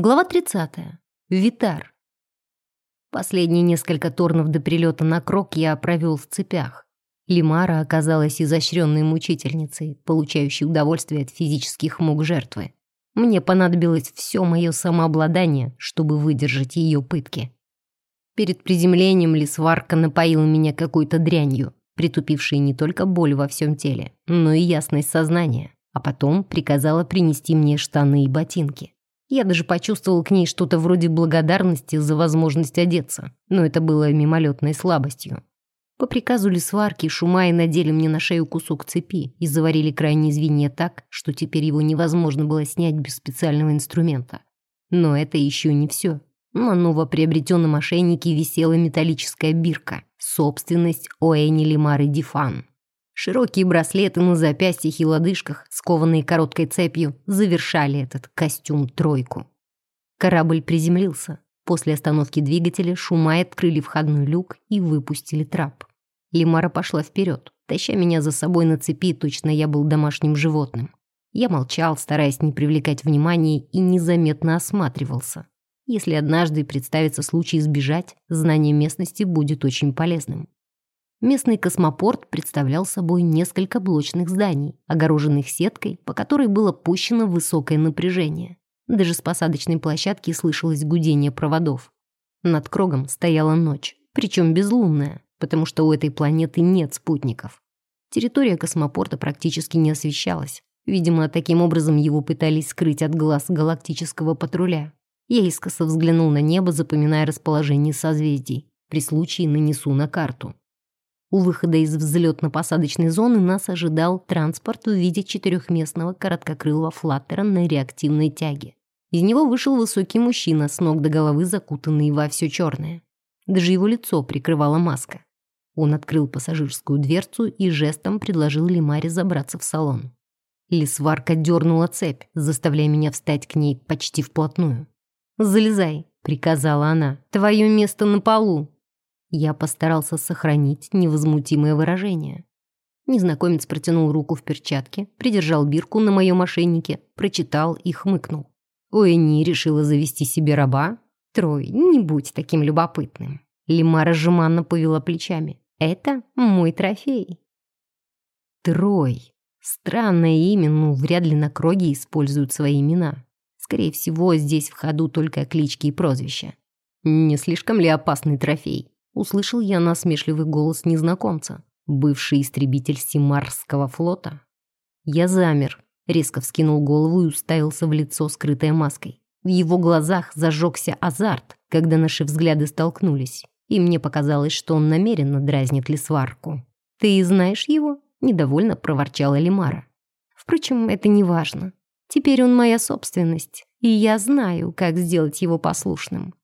Глава 30. Витар. Последние несколько торнов до прилета на крок я провел в цепях. Лимара оказалась изощренной мучительницей, получающей удовольствие от физических мук жертвы. Мне понадобилось все мое самообладание, чтобы выдержать ее пытки. Перед приземлением лисварка напоила меня какой-то дрянью, притупившей не только боль во всем теле, но и ясность сознания, а потом приказала принести мне штаны и ботинки. Я даже почувствовал к ней что-то вроде благодарности за возможность одеться, но это было мимолетной слабостью. По приказу лесварки Шумаи надели мне на шею кусок цепи и заварили крайние звенья так, что теперь его невозможно было снять без специального инструмента. Но это еще не все. На новоприобретенном ошейнике висела металлическая бирка, собственность Оэни Лимары Дифан. Широкие браслеты на запястьях и лодыжках, скованные короткой цепью, завершали этот костюм-тройку. Корабль приземлился. После остановки двигателя Шумай открыли входной люк и выпустили трап. Лимара пошла вперед, таща меня за собой на цепи, точно я был домашним животным. Я молчал, стараясь не привлекать внимания, и незаметно осматривался. Если однажды представится случай сбежать, знание местности будет очень полезным. Местный космопорт представлял собой несколько блочных зданий, огороженных сеткой, по которой было пущено высокое напряжение. Даже с посадочной площадки слышалось гудение проводов. Над Крогом стояла ночь, причем безлунная, потому что у этой планеты нет спутников. Территория космопорта практически не освещалась. Видимо, таким образом его пытались скрыть от глаз галактического патруля. Я искоса взглянул на небо, запоминая расположение созвездий. При случае нанесу на карту. У выхода из взлетно-посадочной зоны нас ожидал транспорт в виде четырехместного короткокрылого флаттера на реактивной тяге. Из него вышел высокий мужчина, с ног до головы закутанный во все черное. Даже его лицо прикрывала маска. Он открыл пассажирскую дверцу и жестом предложил Лимаре забраться в салон. Лисварка дернула цепь, заставляя меня встать к ней почти вплотную. «Залезай», — приказала она. «Твое место на полу». Я постарался сохранить невозмутимое выражение. Незнакомец протянул руку в перчатке, придержал бирку на моем ошейнике, прочитал и хмыкнул. Уэни решила завести себе раба? Трой, не будь таким любопытным. Лимара жеманно повела плечами. Это мой трофей. Трой. Странное имя, но вряд ли на Кроге используют свои имена. Скорее всего, здесь в ходу только клички и прозвища. Не слишком ли опасный трофей? Услышал я насмешливый голос незнакомца, бывший истребитель Симарского флота. Я замер, резко вскинул голову и уставился в лицо, скрытое маской. В его глазах зажегся азарт, когда наши взгляды столкнулись, и мне показалось, что он намеренно дразнит Лисварку. «Ты знаешь его?» — недовольно проворчала Лимара. «Впрочем, это не важно. Теперь он моя собственность, и я знаю, как сделать его послушным.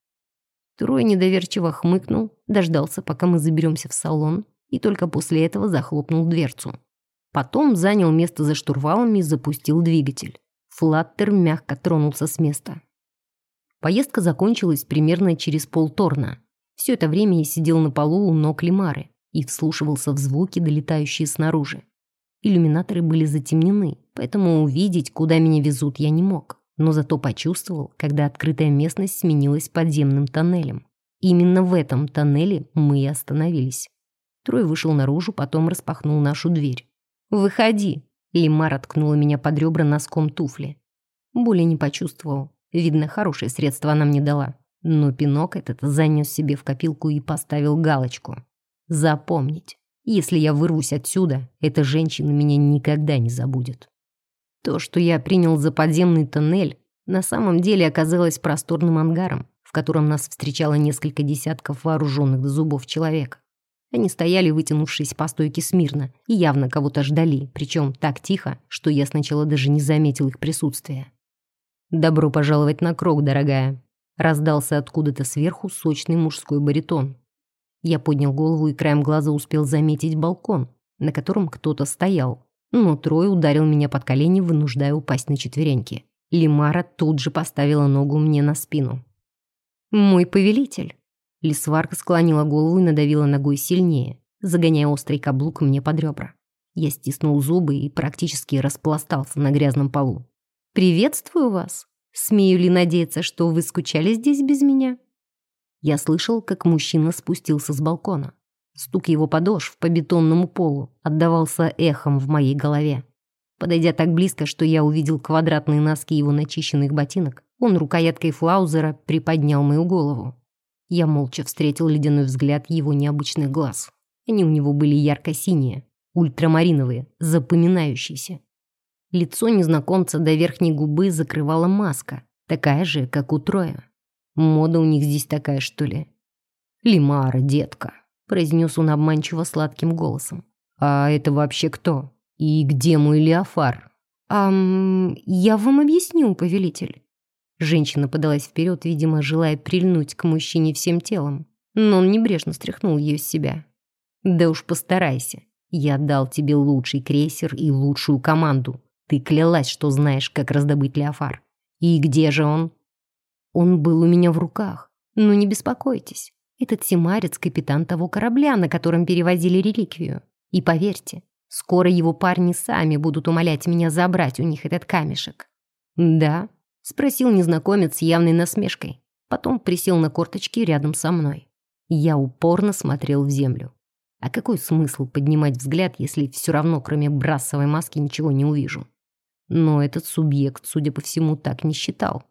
Трой недоверчиво хмыкнул, дождался, пока мы заберемся в салон, и только после этого захлопнул дверцу. Потом занял место за штурвалом и запустил двигатель. Флаттер мягко тронулся с места. Поездка закончилась примерно через полторна. Все это время я сидел на полу у ног Лимары и вслушивался в звуки, долетающие снаружи. Иллюминаторы были затемнены, поэтому увидеть, куда меня везут, я не мог но зато почувствовал, когда открытая местность сменилась подземным тоннелем. Именно в этом тоннеле мы и остановились. Трой вышел наружу, потом распахнул нашу дверь. «Выходи!» Лимар откнула меня под ребра носком туфли. Боли не почувствовал. Видно, хорошее средство она мне дала. Но пинок этот занес себе в копилку и поставил галочку. Запомнить. Если я вырвусь отсюда, эта женщина меня никогда не забудет. То, что я принял за подземный тоннель, на самом деле оказалось просторным ангаром, в котором нас встречало несколько десятков вооруженных до зубов человек. Они стояли, вытянувшись по стойке смирно, и явно кого-то ждали, причем так тихо, что я сначала даже не заметил их присутствия. «Добро пожаловать на крок, дорогая!» Раздался откуда-то сверху сочный мужской баритон. Я поднял голову и краем глаза успел заметить балкон, на котором кто-то стоял, но Трой ударил меня под колени, вынуждая упасть на четвереньки. Лимара тут же поставила ногу мне на спину. «Мой повелитель!» Лисварка склонила голову и надавила ногой сильнее, загоняя острый каблук мне под ребра. Я стиснул зубы и практически распластался на грязном полу. «Приветствую вас!» Смею ли надеяться, что вы скучали здесь без меня? Я слышал, как мужчина спустился с балкона. Стук его подошв по бетонному полу отдавался эхом в моей голове. Подойдя так близко, что я увидел квадратные носки его начищенных ботинок, он рукояткой флаузера приподнял мою голову. Я молча встретил ледяной взгляд его необычных глаз. Они у него были ярко-синие, ультрамариновые, запоминающиеся. Лицо незнакомца до верхней губы закрывала маска, такая же, как у Троя. Мода у них здесь такая, что ли? «Лимара, детка», — произнес он обманчиво сладким голосом. «А это вообще кто? И где мой Леофар?» «Ам, я вам объясню, повелитель». Женщина подалась вперед, видимо, желая прильнуть к мужчине всем телом, но он небрежно стряхнул ее с себя. «Да уж постарайся. Я дал тебе лучший крейсер и лучшую команду. Ты клялась, что знаешь, как раздобыть Леофар. И где же он? Он был у меня в руках. Но не беспокойтесь. Этот Симарец — капитан того корабля, на котором перевозили реликвию. И поверьте, скоро его парни сами будут умолять меня забрать у них этот камешек. «Да?» — спросил незнакомец с явной насмешкой. Потом присел на корточки рядом со мной. Я упорно смотрел в землю. А какой смысл поднимать взгляд, если все равно, кроме брасовой маски, ничего не увижу? Но этот субъект, судя по всему, так не считал.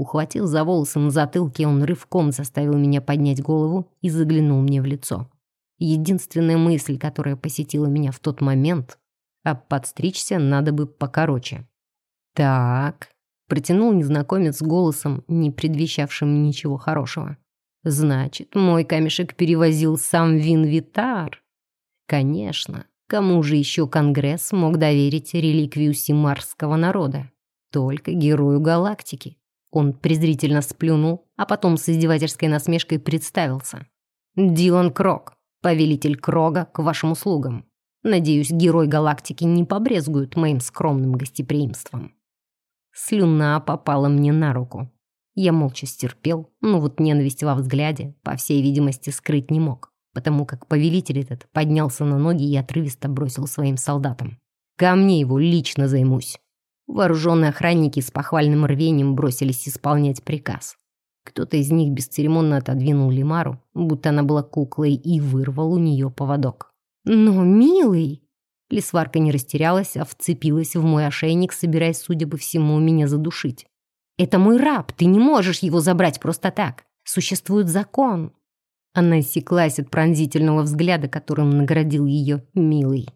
Ухватил за волосы на затылке, он рывком заставил меня поднять голову и заглянул мне в лицо. Единственная мысль, которая посетила меня в тот момент, а подстричься надо бы покороче. «Так», — протянул незнакомец голосом, не предвещавшим ничего хорошего. «Значит, мой камешек перевозил сам Винвитар?» «Конечно, Кому же еще Конгресс мог доверить реликвию симарского народа? Только герою галактики. Он презрительно сплюнул, а потом с издевательской насмешкой представился. «Дилан Крог, повелитель Крога, к вашим услугам. Надеюсь, герой галактики не побрезгует моим скромным гостеприимством». Слюна попала мне на руку. Я молча стерпел, но вот ненависть во взгляде, по всей видимости, скрыть не мог потому как повелитель этот поднялся на ноги и отрывисто бросил своим солдатам. «Ко мне его лично займусь». Вооруженные охранники с похвальным рвением бросились исполнять приказ. Кто-то из них бесцеремонно отодвинул Лимару, будто она была куклой, и вырвал у нее поводок. «Но, милый!» Лисварка не растерялась, а вцепилась в мой ошейник, собираясь, судя по всему, меня задушить. «Это мой раб, ты не можешь его забрать просто так. Существует закон». Она осеклась от пронзительного взгляда, которым наградил ее милый.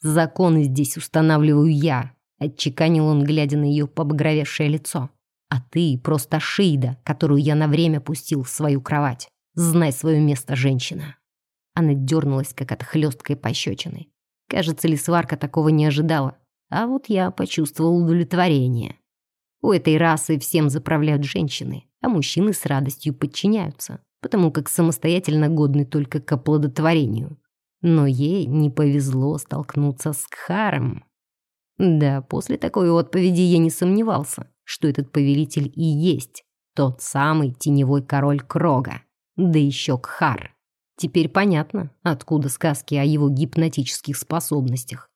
«Законы здесь устанавливаю я», — отчеканил он, глядя на ее побагровевшее лицо. «А ты просто Шида, которую я на время пустил в свою кровать. Знай свое место, женщина». Она дернулась, как от хлесткой пощечины. Кажется, лисварка такого не ожидала. А вот я почувствовал удовлетворение. У этой расы всем заправляют женщины, а мужчины с радостью подчиняются потому как самостоятельно годны только к оплодотворению. Но ей не повезло столкнуться с Кхаром. Да, после такой отповеди я не сомневался, что этот повелитель и есть тот самый теневой король Крога, да еще Кхар. Теперь понятно, откуда сказки о его гипнотических способностях.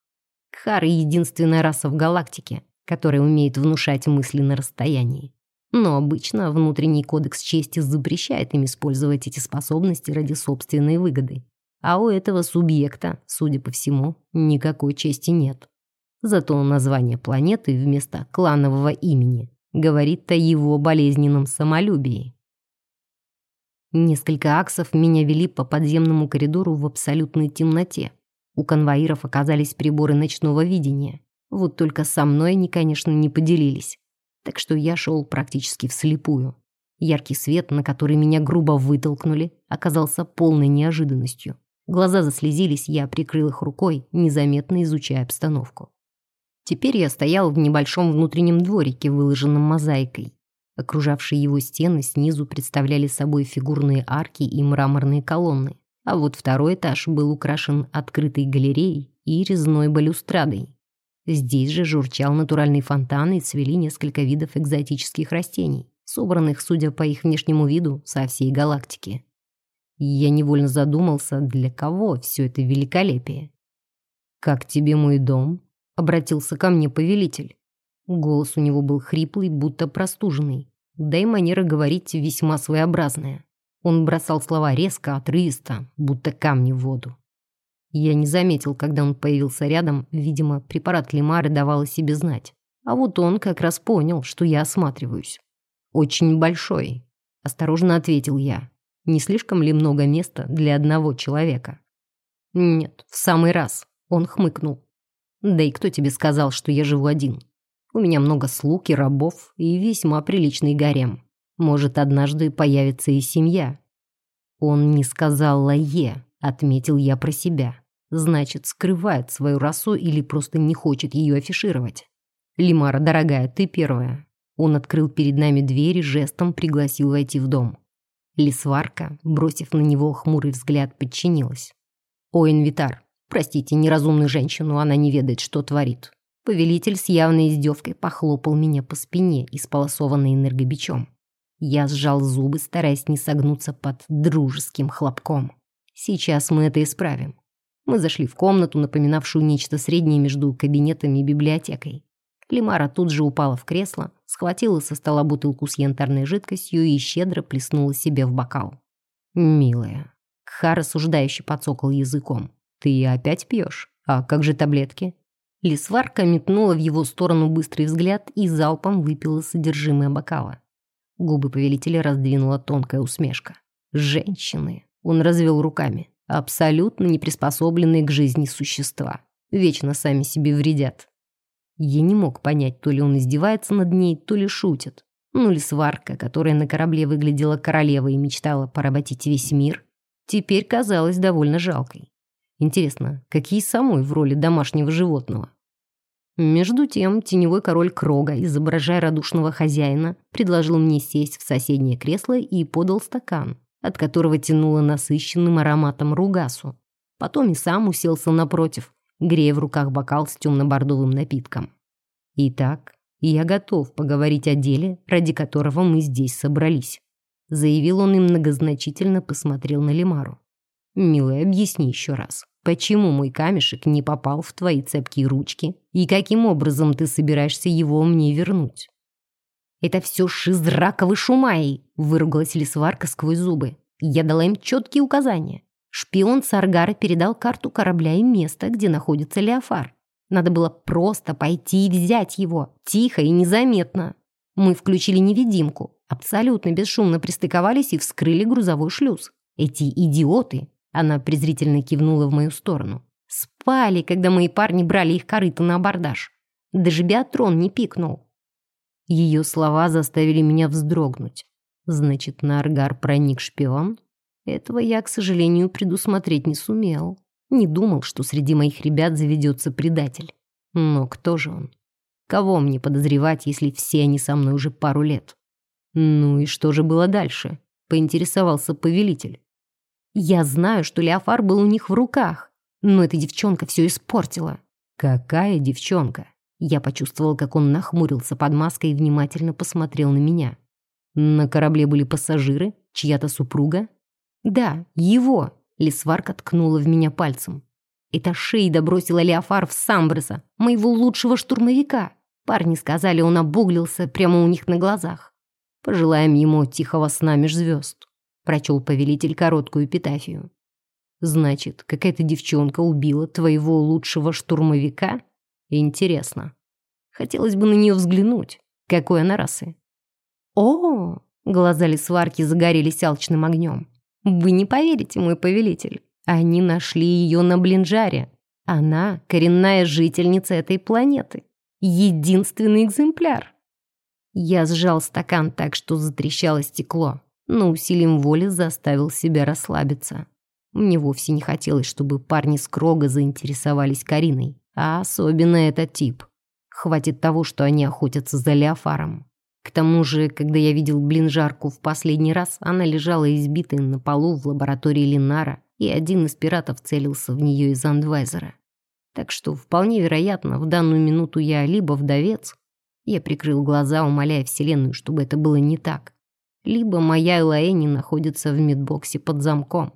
Кхар — единственная раса в галактике, которая умеет внушать мысли на расстоянии. Но обычно внутренний кодекс чести запрещает им использовать эти способности ради собственной выгоды. А у этого субъекта, судя по всему, никакой чести нет. Зато название планеты вместо кланового имени говорит о его болезненном самолюбии. Несколько аксов меня вели по подземному коридору в абсолютной темноте. У конвоиров оказались приборы ночного видения. Вот только со мной они, конечно, не поделились так что я шел практически вслепую. Яркий свет, на который меня грубо вытолкнули, оказался полной неожиданностью. Глаза заслезились, я прикрыл их рукой, незаметно изучая обстановку. Теперь я стоял в небольшом внутреннем дворике, выложенном мозаикой. Окружавшие его стены снизу представляли собой фигурные арки и мраморные колонны, а вот второй этаж был украшен открытой галереей и резной балюстрадой. Здесь же журчал натуральный фонтан и цвели несколько видов экзотических растений, собранных, судя по их внешнему виду, со всей галактики. я невольно задумался, для кого все это великолепие. «Как тебе мой дом?» — обратился ко мне повелитель. Голос у него был хриплый, будто простуженный. Да и манера говорить весьма своеобразная. Он бросал слова резко, отрывисто, будто камни в воду. Я не заметил, когда он появился рядом, видимо, препарат Лимары давал о себе знать. А вот он как раз понял, что я осматриваюсь. «Очень большой», — осторожно ответил я. «Не слишком ли много места для одного человека?» «Нет, в самый раз», — он хмыкнул. «Да и кто тебе сказал, что я живу один? У меня много слуг и рабов, и весьма приличный гарем. Может, однажды появится и семья». «Он не сказал Лае», — отметил я про себя. «Значит, скрывает свою расу или просто не хочет ее афишировать». «Лимара, дорогая, ты первая». Он открыл перед нами дверь и жестом пригласил войти в дом. Лисварка, бросив на него хмурый взгляд, подчинилась. «О, Инвитар, простите неразумную женщину, она не ведает, что творит. Повелитель с явной издевкой похлопал меня по спине, исполосованной энергобичом. Я сжал зубы, стараясь не согнуться под дружеским хлопком. Сейчас мы это исправим. Мы зашли в комнату, напоминавшую нечто среднее между кабинетом и библиотекой. Лимара тут же упала в кресло, схватила со стола бутылку с янтарной жидкостью и щедро плеснула себе в бокал. «Милая». Кхар осуждающе подсокал языком. «Ты опять пьешь? А как же таблетки?» Лисварка метнула в его сторону быстрый взгляд и залпом выпила содержимое бокала. Губы повелителя раздвинула тонкая усмешка. «Женщины!» Он развел руками. «Абсолютно не приспособленные к жизни существа. Вечно сами себе вредят». Я не мог понять, то ли он издевается над ней, то ли шутит. Ну ли сварка, которая на корабле выглядела королевой и мечтала поработить весь мир, теперь казалась довольно жалкой. Интересно, какие самой в роли домашнего животного? Между тем, теневой король Крога, изображая радушного хозяина, предложил мне сесть в соседнее кресло и подал стакан, от которого тянуло насыщенным ароматом ругасу. Потом и сам уселся напротив, грея в руках бокал с темно-бордовым напитком. «Итак, я готов поговорить о деле, ради которого мы здесь собрались», заявил он и многозначительно посмотрел на Лимару. «Милая, объясни еще раз, почему мой камешек не попал в твои цепкие ручки и каким образом ты собираешься его мне вернуть?» «Это все шизраковы шумаи!» — выругалась Лисварка сквозь зубы. Я дала им четкие указания. Шпион Саргара передал карту корабля и место, где находится Леофар. Надо было просто пойти и взять его, тихо и незаметно. Мы включили невидимку, абсолютно бесшумно пристыковались и вскрыли грузовой шлюз. Эти идиоты она презрительно кивнула в мою сторону. Спали, когда мои парни брали их корыто на абордаж. Даже Биатрон не пикнул. Ее слова заставили меня вздрогнуть. Значит, на Аргар проник шпион? Этого я, к сожалению, предусмотреть не сумел. Не думал, что среди моих ребят заведется предатель. Но кто же он? Кого мне подозревать, если все они со мной уже пару лет? Ну и что же было дальше? Поинтересовался повелитель. Я знаю, что Леофар был у них в руках, но эта девчонка все испортила. Какая девчонка? Я почувствовал, как он нахмурился под маской и внимательно посмотрел на меня. На корабле были пассажиры, чья-то супруга. Да, его. Лисварка ткнула в меня пальцем. Это Шейда бросила Леофар в Самбреса, моего лучшего штурмовика. Парни сказали, он обуглился прямо у них на глазах. Пожелаем ему тихого сна меж звезд прочел повелитель короткую эпитафию. Значит, какая-то девчонка убила твоего лучшего штурмовика? Интересно. Хотелось бы на нее взглянуть. Какой она расы? О, глаза лисварки загорелись алчным огнем. Вы не поверите, мой повелитель. Они нашли ее на Блинджаре. Она коренная жительница этой планеты. Единственный экземпляр. Я сжал стакан так, что затрещало стекло но усилием воли заставил себя расслабиться. Мне вовсе не хотелось, чтобы парни с Крога заинтересовались Кариной, а особенно этот тип. Хватит того, что они охотятся за Леофаром. К тому же, когда я видел блинжарку в последний раз, она лежала избитой на полу в лаборатории Линара, и один из пиратов целился в нее из андвайзера. Так что, вполне вероятно, в данную минуту я либо вдовец, я прикрыл глаза, умоляя Вселенную, чтобы это было не так, либо моя Элаэни находится в медбоксе под замком.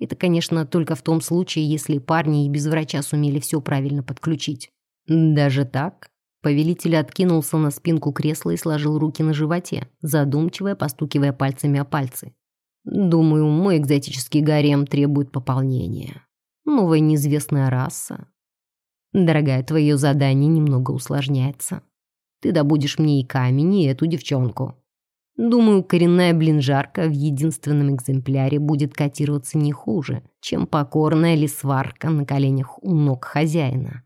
Это, конечно, только в том случае, если парни и без врача сумели все правильно подключить. Даже так? Повелитель откинулся на спинку кресла и сложил руки на животе, задумчиво постукивая пальцами о пальцы. «Думаю, мой экзотический гарем требует пополнения. Новая неизвестная раса. Дорогая, твое задание немного усложняется. Ты добудешь мне и камень, и эту девчонку. Думаю, коренная блинжарка в единственном экземпляре будет котироваться не хуже, чем покорная лисварка на коленях у ног хозяина.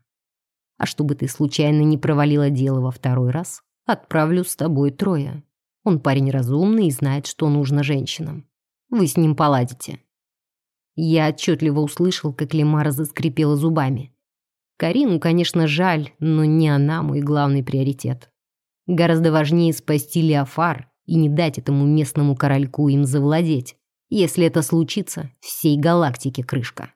А чтобы ты случайно не провалила дело во второй раз, отправлю с тобой трое. Он парень разумный и знает, что нужно женщинам. Вы с ним поладите. Я отчетливо услышал, как Лемара заскрипела зубами. Карину, конечно, жаль, но не она мой главный приоритет. Гораздо важнее спасти Леофар и не дать этому местному корольку им завладеть. Если это случится, всей галактике крышка.